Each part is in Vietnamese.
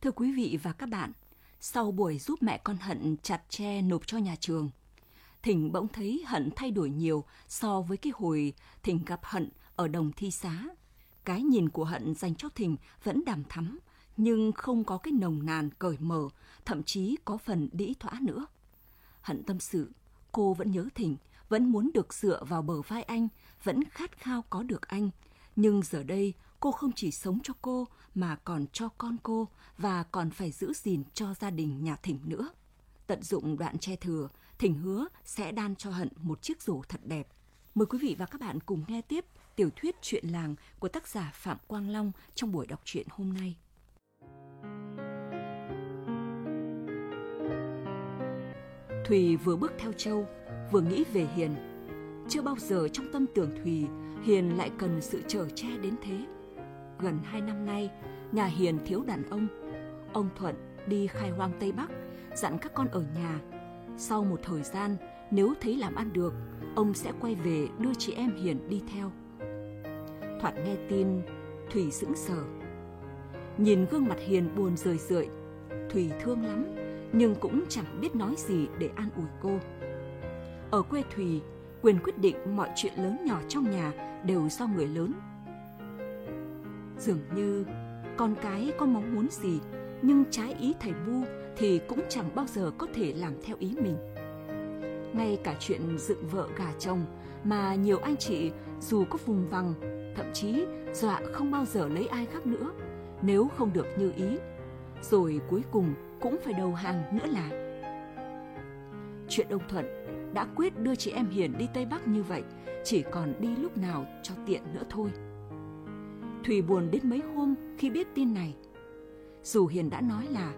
Thưa quý vị và các bạn, sau buổi giúp mẹ con Hận chặt tre nộp cho nhà trường, Thỉnh bỗng thấy Hận thay đổi nhiều so với cái hồi Thỉnh gặp Hận ở đồng thi xá. Cái nhìn của Hận dành cho Thỉnh vẫn đàm thắm, nhưng không có cái nồng nàn cởi mở, thậm chí có phần đĩ thỏa nữa. Hận tâm sự, cô vẫn nhớ Thỉnh, vẫn muốn được dựa vào bờ vai anh, vẫn khát khao có được anh. Nhưng giờ đây, cô không chỉ sống cho cô mà còn cho con cô và còn phải giữ gìn cho gia đình nhà Thỉnh nữa. Tận dụng đoạn che thừa, Thỉnh hứa sẽ đan cho Hận một chiếc rổ thật đẹp. Mời quý vị và các bạn cùng nghe tiếp tiểu thuyết Chuyện làng của tác giả Phạm Quang Long trong buổi đọc truyện hôm nay. Thùy vừa bước theo Châu, vừa nghĩ về Hiền. Chưa bao giờ trong tâm tưởng Thùy, Hiền lại cần sự trở che đến thế. Gần hai năm nay, nhà Hiền thiếu đàn ông. Ông Thuận đi khai hoang Tây Bắc, dặn các con ở nhà. Sau một thời gian, nếu thấy làm ăn được, ông sẽ quay về đưa chị em Hiền đi theo. Thoạt nghe tin, Thủy sững sờ. Nhìn gương mặt Hiền buồn rười rượi, Thủy thương lắm, nhưng cũng chẳng biết nói gì để an ủi cô. Ở quê Thủy, quyền quyết định mọi chuyện lớn nhỏ trong nhà đều do người lớn. Dường như con cái có mong muốn gì, nhưng trái ý thầy Bu thì cũng chẳng bao giờ có thể làm theo ý mình. Ngay cả chuyện dựng vợ gả chồng mà nhiều anh chị dù có vùng vằng, thậm chí dọa không bao giờ lấy ai khác nữa nếu không được như ý, rồi cuối cùng cũng phải đầu hàng nữa là. Chuyện ông Thuận đã quyết đưa chị em Hiền đi Tây Bắc như vậy, chỉ còn đi lúc nào cho tiện nữa thôi. Thùy buồn đến mấy hôm khi biết tin này. Dù Hiền đã nói là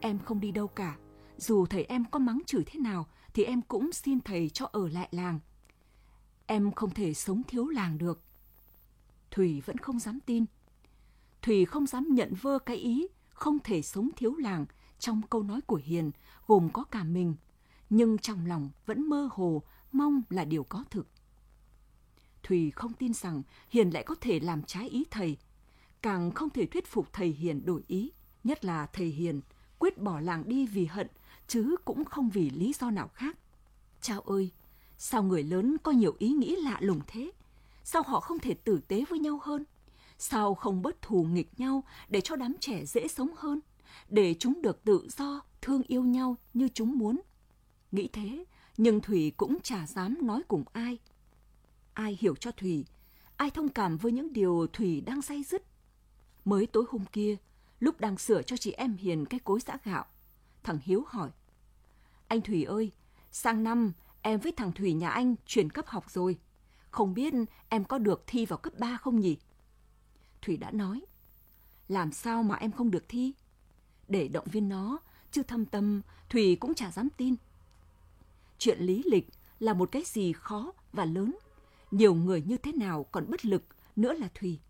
em không đi đâu cả, dù thầy em có mắng chửi thế nào thì em cũng xin thầy cho ở lại làng. Em không thể sống thiếu làng được. Thùy vẫn không dám tin. Thùy không dám nhận vơ cái ý không thể sống thiếu làng trong câu nói của Hiền gồm có cả mình, nhưng trong lòng vẫn mơ hồ mong là điều có thực. Thùy không tin rằng Hiền lại có thể làm trái ý thầy, càng không thể thuyết phục thầy Hiền đổi ý, nhất là thầy Hiền quyết bỏ làng đi vì hận, chứ cũng không vì lý do nào khác. Chao ơi, sao người lớn có nhiều ý nghĩ lạ lùng thế? Sao họ không thể tử tế với nhau hơn? Sao không bớt thù nghịch nhau để cho đám trẻ dễ sống hơn? Để chúng được tự do, thương yêu nhau như chúng muốn. Nghĩ thế, nhưng Thủy cũng chả dám nói cùng ai. Ai hiểu cho Thủy, ai thông cảm với những điều Thủy đang say dứt. Mới tối hôm kia, lúc đang sửa cho chị em Hiền cái cối giã gạo, thằng Hiếu hỏi. Anh Thủy ơi, sang năm em với thằng Thủy nhà anh chuyển cấp học rồi. Không biết em có được thi vào cấp 3 không nhỉ? Thủy đã nói. Làm sao mà em không được thi? Để động viên nó, chứ thâm tâm Thủy cũng chả dám tin. Chuyện lý lịch là một cái gì khó và lớn. Nhiều người như thế nào còn bất lực nữa là Thùy,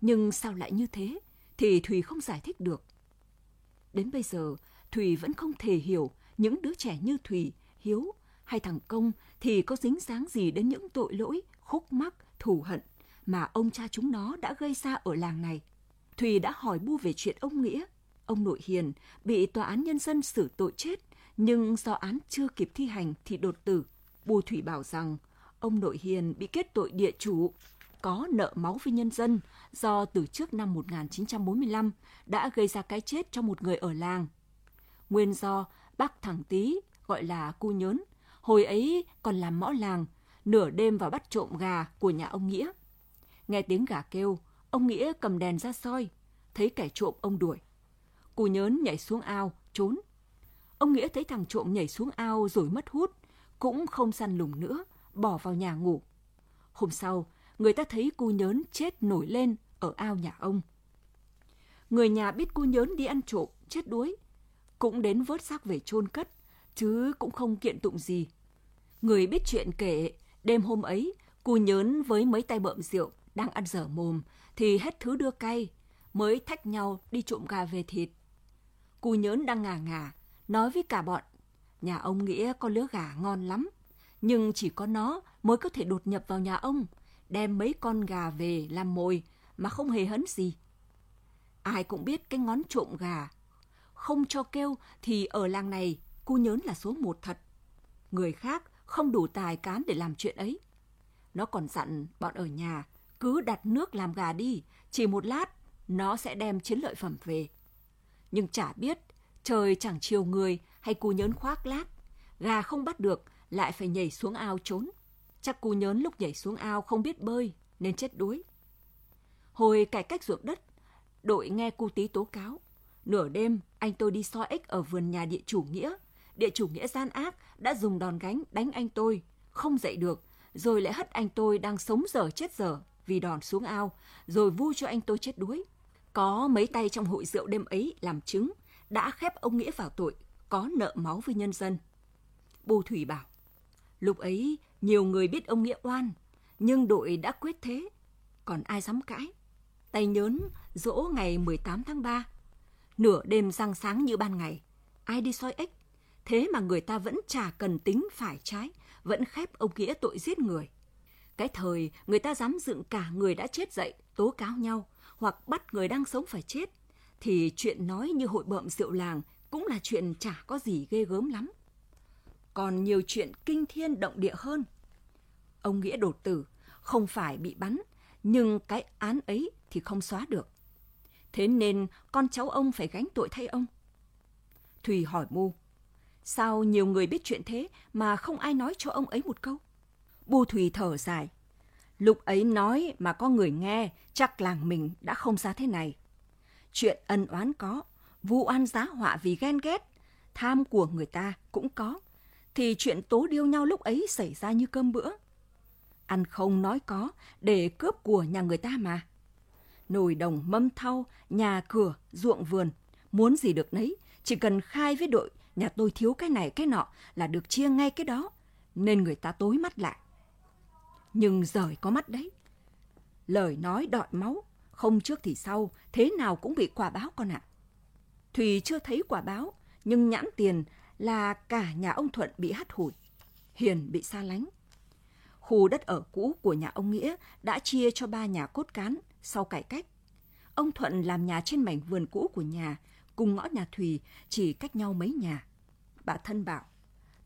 Nhưng sao lại như thế thì Thùy không giải thích được. Đến bây giờ, Thùy vẫn không thể hiểu những đứa trẻ như Thùy, Hiếu hay thằng Công thì có dính dáng gì đến những tội lỗi, khúc mắc, thù hận mà ông cha chúng nó đã gây ra ở làng này. Thùy đã hỏi bu về chuyện ông Nghĩa. Ông nội Hiền bị tòa án nhân dân xử tội chết, nhưng do án chưa kịp thi hành thì đột tử. Bù Thủy bảo rằng ông nội Hiền bị kết tội địa chủ, có nợ máu với nhân dân do từ trước năm 1945 đã gây ra cái chết cho một người ở làng. Nguyên do bác thẳng Tý, gọi là cu nhớn, hồi ấy còn làm mõ làng, nửa đêm vào bắt trộm gà của nhà ông Nghĩa. Nghe tiếng gà kêu, ông Nghĩa cầm đèn ra soi, thấy kẻ trộm ông đuổi. Cù nhớn nhảy xuống ao, trốn. Ông Nghĩa thấy thằng trộm nhảy xuống ao rồi mất hút, cũng không săn lùng nữa, bỏ vào nhà ngủ. Hôm sau, người ta thấy cu nhớn chết nổi lên ở ao nhà ông. Người nhà biết cu nhớn đi ăn trộm, chết đuối, cũng đến vớt xác về chôn cất, chứ cũng không kiện tụng gì. Người biết chuyện kể, đêm hôm ấy, cu nhớn với mấy tay bợm rượu đang ăn dở mồm thì hết thứ đưa cay, mới thách nhau đi trộm gà về thịt. Cu nhớn đang ngà ngà, nói với cả bọn, nhà ông Nghĩa có lứa gà ngon lắm, nhưng chỉ có nó mới có thể đột nhập vào nhà ông, đem mấy con gà về làm mồi mà không hề hấn gì. Ai cũng biết cái ngón trộm gà không cho kêu thì ở làng này cu nhớn là số một thật. Người khác không đủ tài cán để làm chuyện ấy. Nó còn dặn bọn ở nhà cứ đặt nước làm gà đi, chỉ một lát nó sẽ đem chiến lợi phẩm về. Nhưng chả biết trời chẳng chiều người hay cu nhớn khoác lác, gà không bắt được lại phải nhảy xuống ao trốn. Chắc cu nhớn lúc nhảy xuống ao không biết bơi nên chết đuối. Hồi cải cách ruộng đất, đội nghe cu tí tố cáo. Nửa đêm, anh tôi đi soi ếch ở vườn nhà địa chủ nghĩa. Địa chủ nghĩa gian ác đã dùng đòn gánh đánh anh tôi, không dậy được, rồi lại hất anh tôi đang sống dở chết dở vì đòn xuống ao, rồi vu cho anh tôi chết đuối. Có mấy tay trong hội rượu đêm ấy làm chứng, đã khép ông Nghĩa vào tội, có nợ máu với nhân dân. Bù Thủy bảo, lúc ấy nhiều người biết ông Nghĩa oan, nhưng đội đã quyết thế, còn ai dám cãi. Tay nhớn dỗ ngày 18 tháng 3, nửa đêm răng sáng như ban ngày, ai đi soi ếch, thế mà người ta vẫn chả cần tính phải trái, vẫn khép ông Nghĩa tội giết người. Cái thời người ta dám dựng cả người đã chết dậy, tố cáo nhau, hoặc bắt người đang sống phải chết, thì chuyện nói như hội bợm rượu làng cũng là chuyện chả có gì ghê gớm lắm. Còn nhiều chuyện kinh thiên động địa hơn. Ông Nghĩa đột tử, không phải bị bắn, nhưng cái án ấy thì không xóa được. Thế nên con cháu ông phải gánh tội thay ông. Thùy hỏi Mu, sao nhiều người biết chuyện thế mà không ai nói cho ông ấy một câu? Bu Thùy thở dài. Lúc ấy nói mà có người nghe, chắc làng mình đã không ra thế này. Chuyện ân oán có, vu oan giá họa vì ghen ghét, tham của người ta cũng có. Thì chuyện tố điêu nhau lúc ấy xảy ra như cơm bữa. Ăn không nói có, để cướp của nhà người ta mà. Nồi đồng mâm thau, nhà cửa, ruộng vườn, muốn gì được nấy, chỉ cần khai với đội nhà tôi thiếu cái này cái nọ là được chia ngay cái đó, nên người ta tối mắt lại nhưng rời có mắt đấy. Lời nói đọi máu, không trước thì sau, thế nào cũng bị quả báo con ạ. Thùy chưa thấy quả báo, nhưng nhãn tiền là cả nhà ông Thuận bị hắt hủi, Hiền bị xa lánh. Khu đất ở cũ của nhà ông Nghĩa đã chia cho ba nhà cốt cán sau cải cách. Ông Thuận làm nhà trên mảnh vườn cũ của nhà, cùng ngõ nhà Thùy chỉ cách nhau mấy nhà. Bà thân bảo,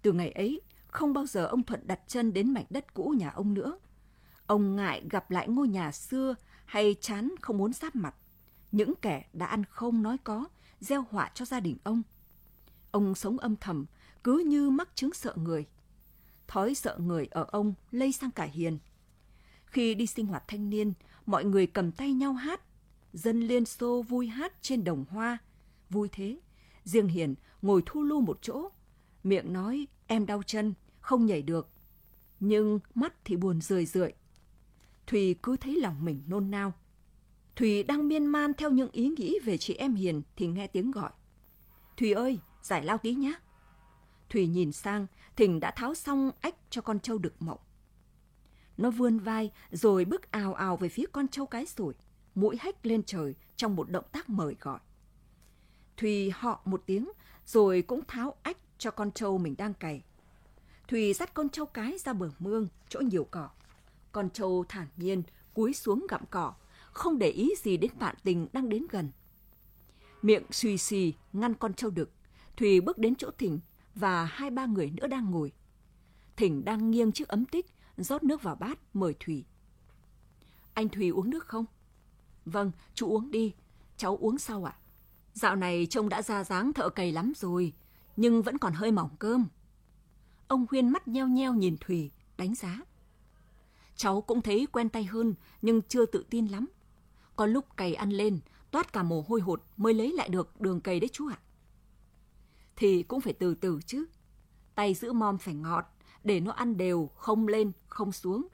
từ ngày ấy không bao giờ ông Thuận đặt chân đến mảnh đất cũ nhà ông nữa. Ông ngại gặp lại ngôi nhà xưa hay chán không muốn giáp mặt. Những kẻ đã ăn không nói có, gieo họa cho gia đình ông. Ông sống âm thầm, cứ như mắc chứng sợ người. Thói sợ người ở ông lây sang cả Hiền. Khi đi sinh hoạt thanh niên, mọi người cầm tay nhau hát. Dân liên xô vui hát trên đồng hoa. Vui thế. Riêng Hiền ngồi thu lưu một chỗ. Miệng nói Em đau chân, không nhảy được. Nhưng mắt thì buồn rười rượi. Thùy cứ thấy lòng mình nôn nao. Thùy đang miên man theo những ý nghĩ về chị em Hiền thì nghe tiếng gọi. Thùy ơi, giải lao tí nhé. Thùy nhìn sang, Thình đã tháo xong ách cho con trâu đực mộng. Nó vươn vai rồi bước ào ào về phía con trâu cái sủi, mũi hách lên trời trong một động tác mời gọi. Thùy họ một tiếng rồi cũng tháo ách cho con trâu mình đang cày. Thùy dắt con trâu cái ra bờ mương, chỗ nhiều cỏ. Con trâu thản nhiên cúi xuống gặm cỏ, không để ý gì đến bạn tình đang đến gần. Miệng suy xì ngăn con trâu đực, Thùy bước đến chỗ Thỉnh và hai ba người nữa đang ngồi. Thỉnh đang nghiêng chiếc ấm tích, rót nước vào bát, mời Thùy. Anh Thùy uống nước không? Vâng, chú uống đi, cháu uống sau ạ. À? Dạo này trông đã ra dáng thợ cày lắm rồi, nhưng vẫn còn hơi mỏng cơm. Ông Huyên mắt nheo nheo nhìn Thùy, đánh giá. Cháu cũng thấy quen tay hơn, nhưng chưa tự tin lắm. Có lúc cày ăn lên, toát cả mồ hôi hột mới lấy lại được đường cày đấy chú ạ. Thì cũng phải từ từ chứ. Tay giữ mom phải ngọt, để nó ăn đều, không lên, không xuống.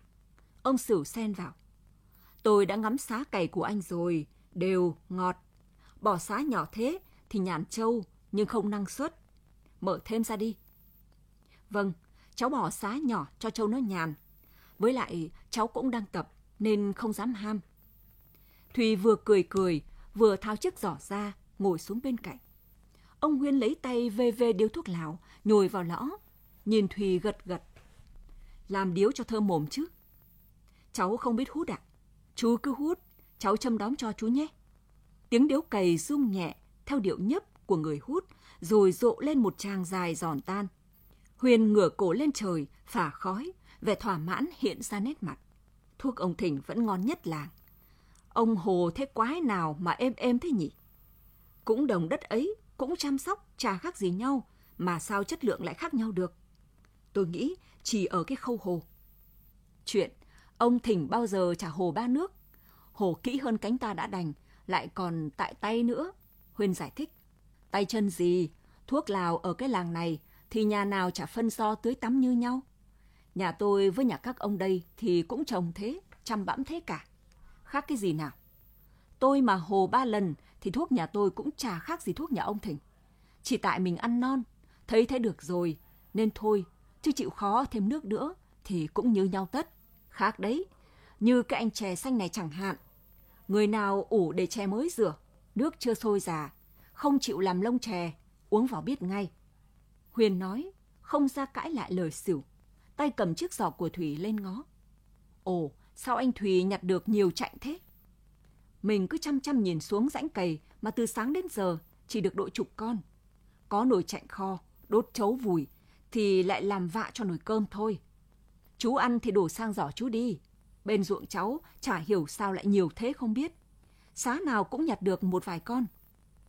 Ông Sửu xen vào. Tôi đã ngắm xá cày của anh rồi, đều, ngọt. Bỏ xá nhỏ thế thì nhàn trâu, nhưng không năng suất mở thêm ra đi. Vâng, cháu bỏ xá nhỏ cho châu nó nhàn. Với lại cháu cũng đang tập nên không dám ham. Thùy vừa cười cười, vừa tháo chiếc giỏ ra, ngồi xuống bên cạnh. Ông Nguyên lấy tay vê vê điếu thuốc lào, nhồi vào lõ, nhìn Thùy gật gật. Làm điếu cho thơm mồm chứ. Cháu không biết hút ạ. À? Chú cứ hút, cháu châm đóm cho chú nhé. Tiếng điếu cày rung nhẹ theo điệu nhấp của người hút, rồi rộ lên một tràng dài giòn tan. Huyền ngửa cổ lên trời, phả khói, vẻ thỏa mãn hiện ra nét mặt. Thuốc ông Thỉnh vẫn ngon nhất làng. Ông Hồ thế quái nào mà êm êm thế nhỉ? Cũng đồng đất ấy, cũng chăm sóc, chả khác gì nhau, mà sao chất lượng lại khác nhau được? Tôi nghĩ chỉ ở cái khâu hồ. Chuyện, ông Thỉnh bao giờ trả hồ ba nước. Hồ kỹ hơn cánh ta đã đành, lại còn tại tay nữa. Huyên giải thích. Tay chân gì, thuốc lào ở cái làng này thì nhà nào chả phân so tưới tắm như nhau. Nhà tôi với nhà các ông đây thì cũng trồng thế, chăm bẵm thế cả. Khác cái gì nào? Tôi mà hồ ba lần thì thuốc nhà tôi cũng chả khác gì thuốc nhà ông thịnh. Chỉ tại mình ăn non, thấy thế được rồi, nên thôi, chứ chịu khó thêm nước nữa thì cũng như nhau tất. Khác đấy, như cái anh chè xanh này chẳng hạn. Người nào ủ để chè mới rửa, nước chưa sôi già, không chịu làm lông chè, uống vào biết ngay. Huyền nói, không ra cãi lại lời xỉu, tay cầm chiếc giỏ của Thủy lên ngó. Ồ, sao anh Thủy nhặt được nhiều chạnh thế? Mình cứ chăm chăm nhìn xuống rãnh cầy mà từ sáng đến giờ chỉ được độ chục con. Có nồi chạnh kho, đốt chấu vùi, thì lại làm vạ cho nồi cơm thôi. Chú ăn thì đổ sang giỏ chú đi. Bên ruộng cháu chả hiểu sao lại nhiều thế không biết. Xá nào cũng nhặt được một vài con.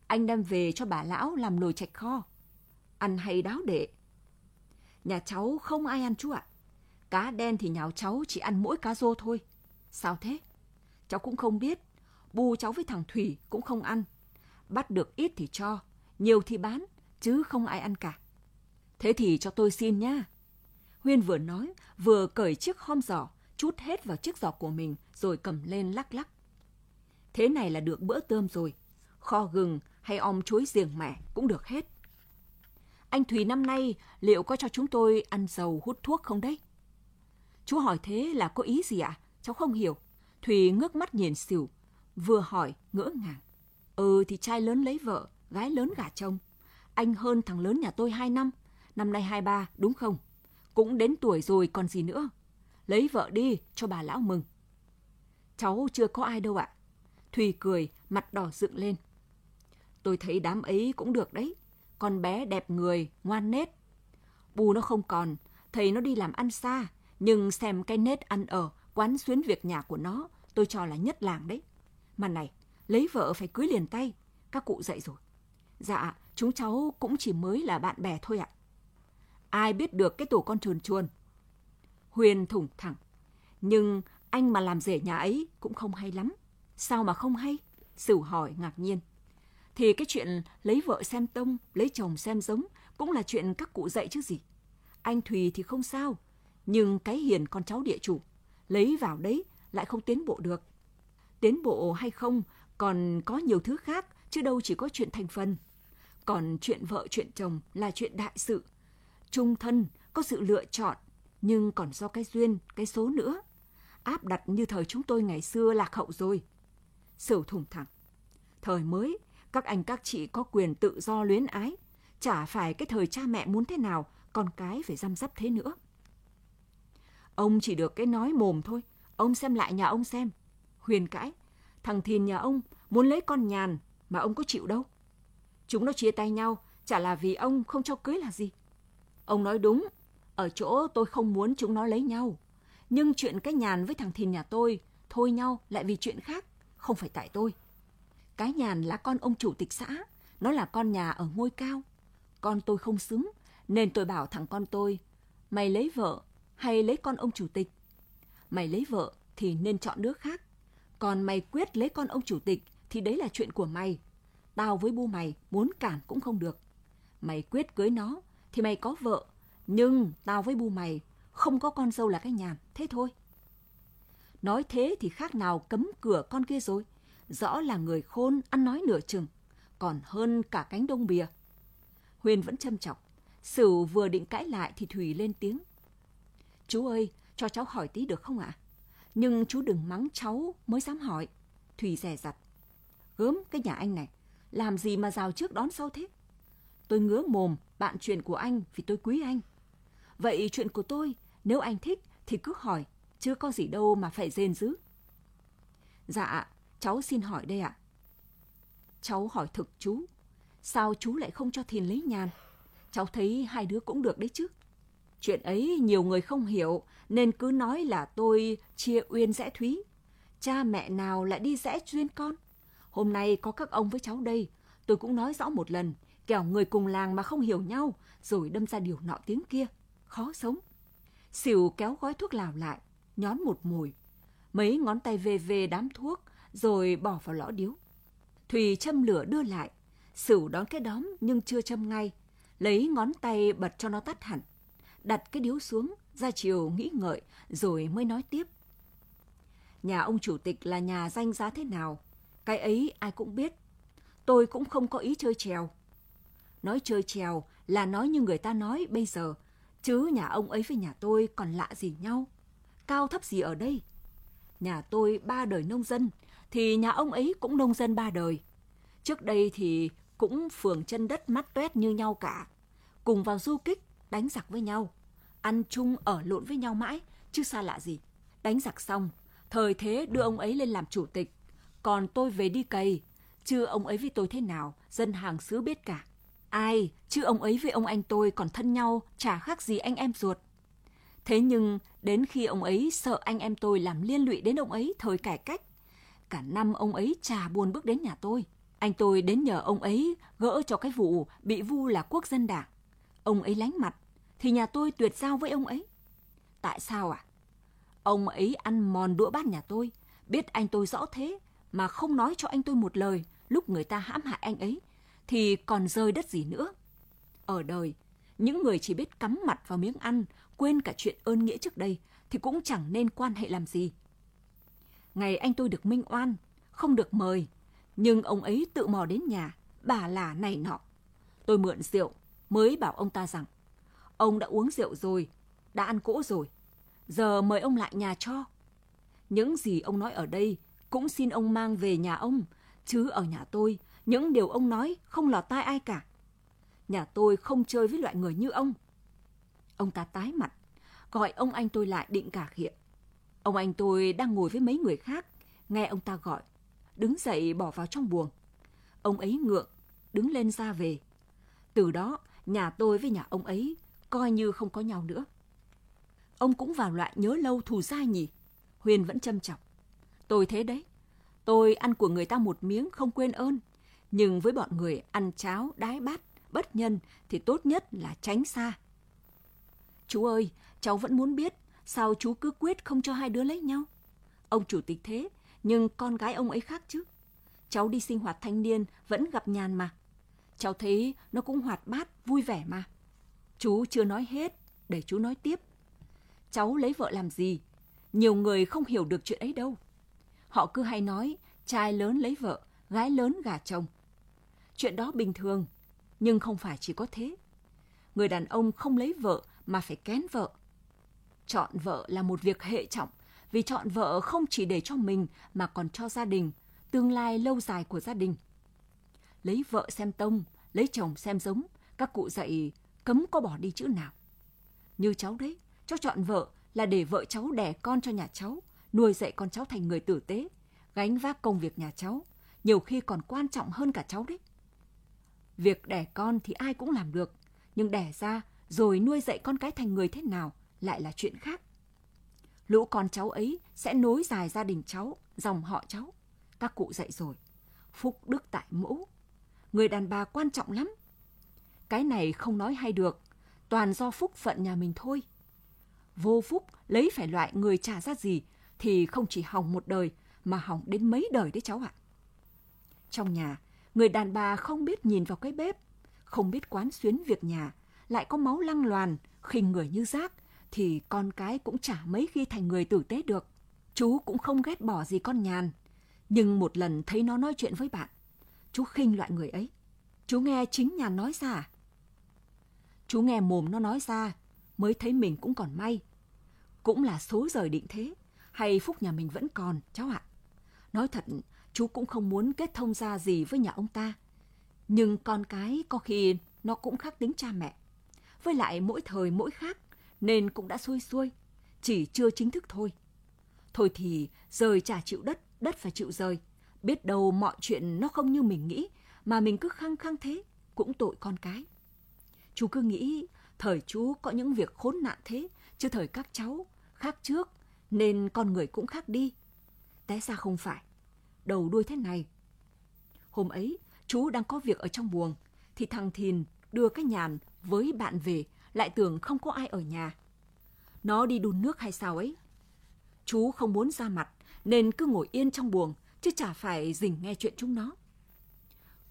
Anh đem về cho bà lão làm nồi chạch kho. Ăn hay đáo đệ. Nhà cháu không ai ăn chú ạ. Cá đen thì nhào cháu chỉ ăn mỗi cá rô thôi. Sao thế? Cháu cũng không biết. Bu cháu với thằng Thủy cũng không ăn. Bắt được ít thì cho, nhiều thì bán, chứ không ai ăn cả. Thế thì cho tôi xin nhá. Huyên vừa nói, vừa cởi chiếc hom giỏ, chút hết vào chiếc giỏ của mình, rồi cầm lên lắc lắc. Thế này là được bữa tôm rồi. Kho gừng hay om chuối riềng mẻ cũng được hết. Anh Thùy năm nay liệu có cho chúng tôi ăn dầu hút thuốc không đấy? Chú hỏi thế là có ý gì ạ? À? Cháu không hiểu. Thùy ngước mắt nhìn xỉu, vừa hỏi ngỡ ngàng. Ừ thì trai lớn lấy vợ, gái lớn gả chồng. Anh hơn thằng lớn nhà tôi hai năm, năm nay hai ba đúng không? Cũng đến tuổi rồi còn gì nữa. Lấy vợ đi cho bà lão mừng. Cháu chưa có ai đâu ạ. Thùy cười, mặt đỏ dựng lên. Tôi thấy đám ấy cũng được đấy. Con bé đẹp người, ngoan nết. Bù nó không còn, thầy nó đi làm ăn xa, nhưng xem cái nết ăn ở, quán xuyến việc nhà của nó, tôi cho là nhất làng đấy. Mà này, lấy vợ phải cưới liền tay, các cụ dạy rồi. Dạ, chúng cháu cũng chỉ mới là bạn bè thôi ạ. Ai biết được cái tổ con chuồn chuồn. Huyền thủng thẳng. Nhưng anh mà làm rể nhà ấy cũng không hay lắm. Sao mà không hay? Sửu hỏi ngạc nhiên. Thì cái chuyện lấy vợ xem tông, lấy chồng xem giống cũng là chuyện các cụ dạy chứ gì. Anh Thùy thì không sao, nhưng cái hiền con cháu địa chủ, lấy vào đấy lại không tiến bộ được. Tiến bộ hay không còn có nhiều thứ khác, chứ đâu chỉ có chuyện thành phần. Còn chuyện vợ chuyện chồng là chuyện đại sự. Trung thân có sự lựa chọn, nhưng còn do cái duyên, cái số nữa. Áp đặt như thời chúng tôi ngày xưa lạc hậu rồi. Sửu thủng thẳng. Thời mới, các anh các chị có quyền tự do luyến ái. Chả phải cái thời cha mẹ muốn thế nào, con cái phải răm rắp thế nữa. Ông chỉ được cái nói mồm thôi. Ông xem lại nhà ông xem. Huyền cãi. Thằng Thìn nhà ông muốn lấy con nhàn mà ông có chịu đâu. Chúng nó chia tay nhau, chả là vì ông không cho cưới là gì. Ông nói đúng, ở chỗ tôi không muốn chúng nó lấy nhau. Nhưng chuyện cái nhàn với thằng Thìn nhà tôi, thôi nhau lại vì chuyện khác, không phải tại tôi. Cái nhàn là con ông chủ tịch xã, nó là con nhà ở ngôi cao. Con tôi không xứng, nên tôi bảo thằng con tôi, mày lấy vợ hay lấy con ông chủ tịch? Mày lấy vợ thì nên chọn đứa khác. Còn mày quyết lấy con ông chủ tịch thì đấy là chuyện của mày. Tao với bu mày muốn cản cũng không được. Mày quyết cưới nó thì mày có vợ, nhưng tao với bu mày không có con dâu là cái nhàn, thế thôi. Nói thế thì khác nào cấm cửa con kia rồi. Rõ là người khôn ăn nói nửa chừng, còn hơn cả cánh đông bìa. Huyền vẫn châm chọc. Sửu vừa định cãi lại thì Thủy lên tiếng. Chú ơi, cho cháu hỏi tí được không ạ? Nhưng chú đừng mắng cháu mới dám hỏi. Thủy rè rặt. Gớm cái nhà anh này, làm gì mà rào trước đón sau thế? Tôi ngứa mồm, bạn chuyện của anh vì tôi quý anh. Vậy chuyện của tôi, nếu anh thích thì cứ hỏi, chứ có gì đâu mà phải rên dữ. Dạ, cháu xin hỏi đây ạ. Cháu hỏi thực chú, sao chú lại không cho Thìn lấy nhàn? Cháu thấy hai đứa cũng được đấy chứ. Chuyện ấy nhiều người không hiểu, nên cứ nói là tôi chia uyên rẽ thúy. Cha mẹ nào lại đi rẽ duyên con? Hôm nay có các ông với cháu đây, tôi cũng nói rõ một lần, kẻo người cùng làng mà không hiểu nhau, rồi đâm ra điều nọ tiếng kia. Khó sống. Xỉu kéo gói thuốc lào lại, nhón một mùi. Mấy ngón tay về về đám thuốc, rồi bỏ vào lõ điếu. Thùy châm lửa đưa lại, Sửu đón cái đóm nhưng chưa châm ngay, lấy ngón tay bật cho nó tắt hẳn. Đặt cái điếu xuống, ra chiều nghĩ ngợi, rồi mới nói tiếp. Nhà ông chủ tịch là nhà danh giá thế nào? Cái ấy ai cũng biết. Tôi cũng không có ý chơi trèo. Nói chơi trèo là nói như người ta nói bây giờ, chứ nhà ông ấy với nhà tôi còn lạ gì nhau. Cao thấp gì ở đây? Nhà tôi ba đời nông dân, thì nhà ông ấy cũng nông dân ba đời. Trước đây thì cũng phường chân đất mắt toét như nhau cả. Cùng vào du kích, đánh giặc với nhau. Ăn chung ở lộn với nhau mãi, chứ xa lạ gì. Đánh giặc xong, thời thế đưa ông ấy lên làm chủ tịch. Còn tôi về đi cày, chứ ông ấy với tôi thế nào, dân hàng xứ biết cả. Ai, chứ ông ấy với ông anh tôi còn thân nhau, chả khác gì anh em ruột. Thế nhưng, đến khi ông ấy sợ anh em tôi làm liên lụy đến ông ấy thời cải cách, cả năm ông ấy chả buồn bước đến nhà tôi. Anh tôi đến nhờ ông ấy gỡ cho cái vụ bị vu là quốc dân đảng. Ông ấy lánh mặt, thì nhà tôi tuyệt giao với ông ấy. Tại sao à? Ông ấy ăn mòn đũa bát nhà tôi, biết anh tôi rõ thế, mà không nói cho anh tôi một lời lúc người ta hãm hại anh ấy, thì còn rơi đất gì nữa. Ở đời, những người chỉ biết cắm mặt vào miếng ăn, quên cả chuyện ơn nghĩa trước đây, thì cũng chẳng nên quan hệ làm gì. Ngày anh tôi được minh oan, không được mời, nhưng ông ấy tự mò đến nhà, bà là này nọ. Tôi mượn rượu, mới bảo ông ta rằng, ông đã uống rượu rồi, đã ăn cỗ rồi, giờ mời ông lại nhà cho. Những gì ông nói ở đây cũng xin ông mang về nhà ông, chứ ở nhà tôi, những điều ông nói không lọt tai ai cả. Nhà tôi không chơi với loại người như ông. Ông ta tái mặt, gọi ông anh tôi lại định cả khịa. Ông anh tôi đang ngồi với mấy người khác, nghe ông ta gọi, đứng dậy bỏ vào trong buồng. Ông ấy ngượng, đứng lên ra về. Từ đó, nhà tôi với nhà ông ấy coi như không có nhau nữa. Ông cũng vào loại nhớ lâu thù dai nhỉ? Huyền vẫn châm chọc. Tôi thế đấy. Tôi ăn của người ta một miếng không quên ơn. Nhưng với bọn người ăn cháo, đái bát, bất nhân thì tốt nhất là tránh xa. Chú ơi, cháu vẫn muốn biết sao chú cứ quyết không cho hai đứa lấy nhau. Ông chủ tịch thế, nhưng con gái ông ấy khác chứ. Cháu đi sinh hoạt thanh niên vẫn gặp nhàn mà. Cháu thấy nó cũng hoạt bát, vui vẻ mà. Chú chưa nói hết, để chú nói tiếp. Cháu lấy vợ làm gì? Nhiều người không hiểu được chuyện ấy đâu. Họ cứ hay nói trai lớn lấy vợ, gái lớn gả chồng. Chuyện đó bình thường, nhưng không phải chỉ có thế. Người đàn ông không lấy vợ mà phải kén vợ. Chọn vợ là một việc hệ trọng vì chọn vợ không chỉ để cho mình mà còn cho gia đình, tương lai lâu dài của gia đình. Lấy vợ xem tông, lấy chồng xem giống, các cụ dạy cấm có bỏ đi chữ nào. Như cháu đấy, cháu chọn vợ là để vợ cháu đẻ con cho nhà cháu, nuôi dạy con cháu thành người tử tế, gánh vác công việc nhà cháu, nhiều khi còn quan trọng hơn cả cháu đấy. Việc đẻ con thì ai cũng làm được, nhưng đẻ ra rồi nuôi dạy con cái thành người thế nào lại là chuyện khác. Lũ con cháu ấy sẽ nối dài gia đình cháu, dòng họ cháu. Các cụ dạy rồi, phúc đức tại mẫu. Người đàn bà quan trọng lắm. Cái này không nói hay được, toàn do phúc phận nhà mình thôi. Vô phúc lấy phải loại người trả ra gì thì không chỉ hỏng một đời mà hỏng đến mấy đời đấy cháu ạ. Trong nhà, người đàn bà không biết nhìn vào cái bếp, không biết quán xuyến việc nhà, lại có máu lăng loàn, khinh người như rác, thì con cái cũng chả mấy khi thành người tử tế được. Chú cũng không ghét bỏ gì con nhàn, nhưng một lần thấy nó nói chuyện với bạn, chú khinh loại người ấy. Chú nghe chính nhàn nói ra à? Chú nghe mồm nó nói ra, mới thấy mình cũng còn may. Cũng là số rời định thế, hay phúc nhà mình vẫn còn, cháu ạ. Nói thật, chú cũng không muốn kết thông ra gì với nhà ông ta. Nhưng con cái có khi nó cũng khác tính cha mẹ. Với lại mỗi thời mỗi khác, nên cũng đã xuôi xuôi, chỉ chưa chính thức thôi. Thôi thì rời trả chịu đất, đất phải chịu rời. Biết đâu mọi chuyện nó không như mình nghĩ, mà mình cứ khăng khăng thế, cũng tội con cái. Chú cứ nghĩ thời chú có những việc khốn nạn thế, chứ thời các cháu khác trước nên con người cũng khác đi. Té ra không phải. Đầu đuôi thế này. Hôm ấy, chú đang có việc ở trong buồng, thì thằng Thìn đưa cái nhàn với bạn về, lại tưởng không có ai ở nhà. Nó đi đun nước hay sao ấy. Chú không muốn ra mặt, nên cứ ngồi yên trong buồng, chứ chả phải dình nghe chuyện chúng nó.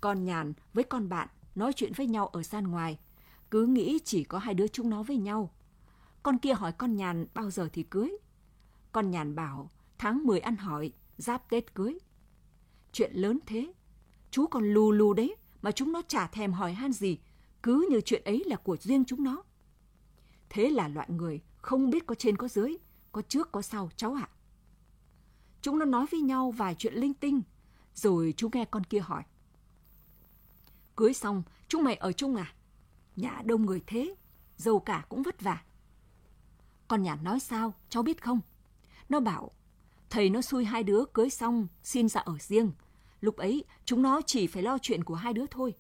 Con nhàn với con bạn nói chuyện với nhau ở gian ngoài, cứ nghĩ chỉ có hai đứa chúng nó với nhau. Con kia hỏi con nhàn bao giờ thì cưới. Con nhàn bảo tháng 10 ăn hỏi, giáp Tết cưới. Chuyện lớn thế, chú còn lù lù đấy mà chúng nó chả thèm hỏi han gì, cứ như chuyện ấy là của riêng chúng nó. Thế là loại người không biết có trên có dưới, có trước có sau cháu ạ. Chúng nó nói với nhau vài chuyện linh tinh, rồi chú nghe con kia hỏi. Cưới xong, chúng mày ở chung à? Nhà đông người thế, giàu cả cũng vất vả. Con nhà nói sao, cháu biết không? Nó bảo, thầy nó xui hai đứa cưới xong, xin ra ở riêng. Lúc ấy, chúng nó chỉ phải lo chuyện của hai đứa thôi.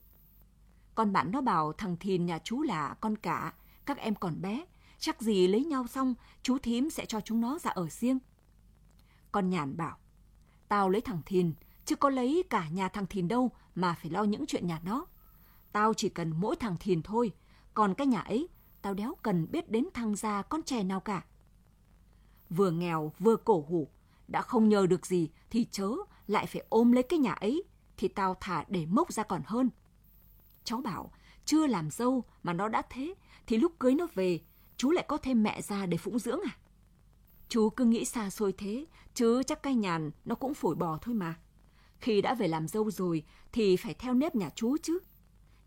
Con bạn nó bảo thằng Thìn nhà chú là con cả, các em còn bé, chắc gì lấy nhau xong, chú thím sẽ cho chúng nó ra ở riêng. Con nhàn bảo, tao lấy thằng Thìn, chứ có lấy cả nhà thằng Thìn đâu mà phải lo những chuyện nhà nó. Tao chỉ cần mỗi thằng Thìn thôi, còn cái nhà ấy, tao đéo cần biết đến thằng già con trẻ nào cả. Vừa nghèo vừa cổ hủ, đã không nhờ được gì thì chớ lại phải ôm lấy cái nhà ấy, thì tao thả để mốc ra còn hơn. Cháu bảo, chưa làm dâu mà nó đã thế, thì lúc cưới nó về, chú lại có thêm mẹ già để phụng dưỡng à? Chú cứ nghĩ xa xôi thế, chứ chắc cái nhàn nó cũng phổi bò thôi mà. Khi đã về làm dâu rồi thì phải theo nếp nhà chú chứ.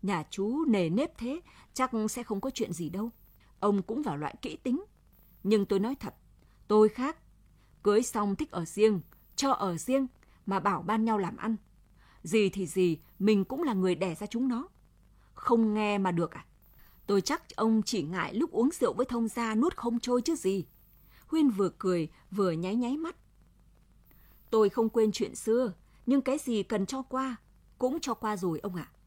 Nhà chú nề nếp thế, chắc sẽ không có chuyện gì đâu. Ông cũng vào loại kỹ tính. Nhưng tôi nói thật, tôi khác. Cưới xong thích ở riêng, cho ở riêng, mà bảo ban nhau làm ăn. Gì thì gì, mình cũng là người đẻ ra chúng nó. Không nghe mà được à? Tôi chắc ông chỉ ngại lúc uống rượu với thông gia nuốt không trôi chứ gì. Huyên vừa cười, vừa nháy nháy mắt. Tôi không quên chuyện xưa, nhưng cái gì cần cho qua, cũng cho qua rồi ông ạ. À.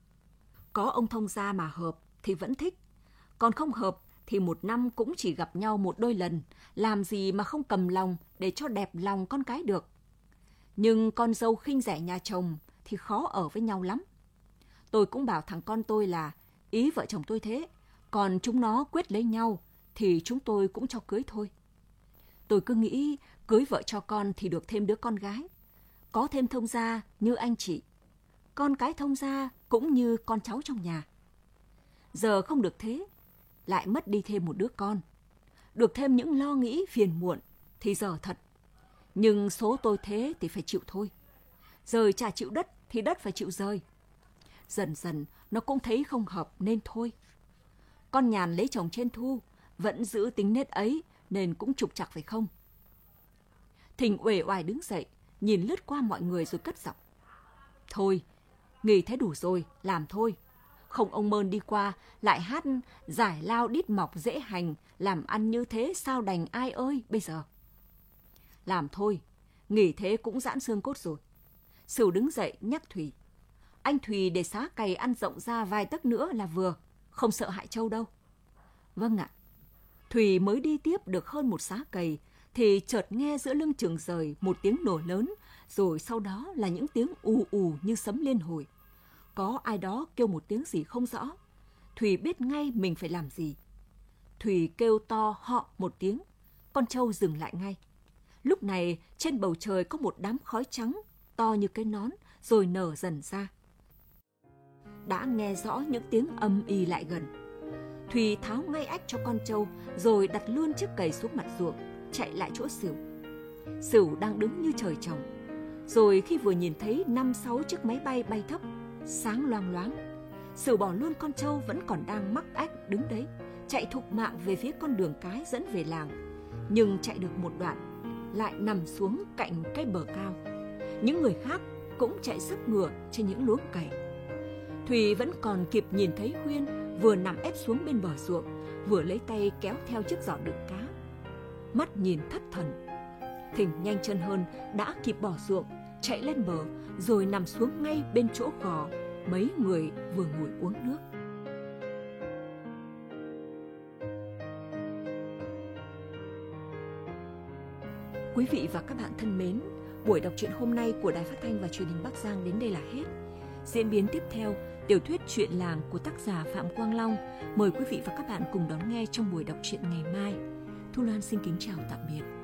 Có ông thông gia mà hợp thì vẫn thích, còn không hợp thì một năm cũng chỉ gặp nhau một đôi lần, làm gì mà không cầm lòng để cho đẹp lòng con cái được. Nhưng con dâu khinh rẻ nhà chồng thì khó ở với nhau lắm. Tôi cũng bảo thằng con tôi là ý vợ chồng tôi thế, còn chúng nó quyết lấy nhau thì chúng tôi cũng cho cưới thôi. Tôi cứ nghĩ cưới vợ cho con thì được thêm đứa con gái. Có thêm thông gia như anh chị. Con cái thông gia cũng như con cháu trong nhà. Giờ không được thế, lại mất đi thêm một đứa con. Được thêm những lo nghĩ phiền muộn thì giờ thật. Nhưng số tôi thế thì phải chịu thôi. Rời chả chịu đất thì đất phải chịu rời Dần dần nó cũng thấy không hợp nên thôi. Con nhàn lấy chồng trên thu, vẫn giữ tính nết ấy nên cũng trục chặt phải không? Thình uể oải đứng dậy, nhìn lướt qua mọi người rồi cất giọng. Thôi, nghỉ thế đủ rồi, làm thôi. Không ông Mơn đi qua, lại hát giải lao đít mọc dễ hành, làm ăn như thế sao đành ai ơi bây giờ. Làm thôi, nghỉ thế cũng giãn xương cốt rồi. Sửu đứng dậy nhắc Thùy. Anh Thùy để xá cày ăn rộng ra vài tấc nữa là vừa, không sợ hại châu đâu. Vâng ạ. Thùy mới đi tiếp được hơn một xá cày, thì chợt nghe giữa lưng trường rời một tiếng nổ lớn, rồi sau đó là những tiếng ù ù như sấm liên hồi. Có ai đó kêu một tiếng gì không rõ. Thùy biết ngay mình phải làm gì. Thùy kêu to họ một tiếng, con trâu dừng lại ngay. Lúc này trên bầu trời có một đám khói trắng to như cái nón rồi nở dần ra. Đã nghe rõ những tiếng âm y lại gần. Thùy tháo ngay ách cho con trâu rồi đặt luôn chiếc cày xuống mặt ruộng, chạy lại chỗ Sửu. Sửu đang đứng như trời trồng. Rồi khi vừa nhìn thấy năm sáu chiếc máy bay bay thấp, sáng loang loáng, Sửu bỏ luôn con trâu vẫn còn đang mắc ách đứng đấy, chạy thục mạng về phía con đường cái dẫn về làng. Nhưng chạy được một đoạn, lại nằm xuống cạnh cái bờ cao. Những người khác cũng chạy sức ngựa trên những luống cày. Thùy vẫn còn kịp nhìn thấy Huyên vừa nằm ép xuống bên bờ ruộng, vừa lấy tay kéo theo chiếc giỏ đựng cá. Mắt nhìn thất thần. thỉnh nhanh chân hơn đã kịp bỏ ruộng, chạy lên bờ rồi nằm xuống ngay bên chỗ gò mấy người vừa ngồi uống nước. Quý vị và các bạn thân mến, buổi đọc truyện hôm nay của Đài Phát thanh và Truyền hình Bắc Giang đến đây là hết. Diễn biến tiếp theo, tiểu thuyết Chuyện làng của tác giả Phạm Quang Long. Mời quý vị và các bạn cùng đón nghe trong buổi đọc truyện ngày mai. Thu Loan xin kính chào tạm biệt.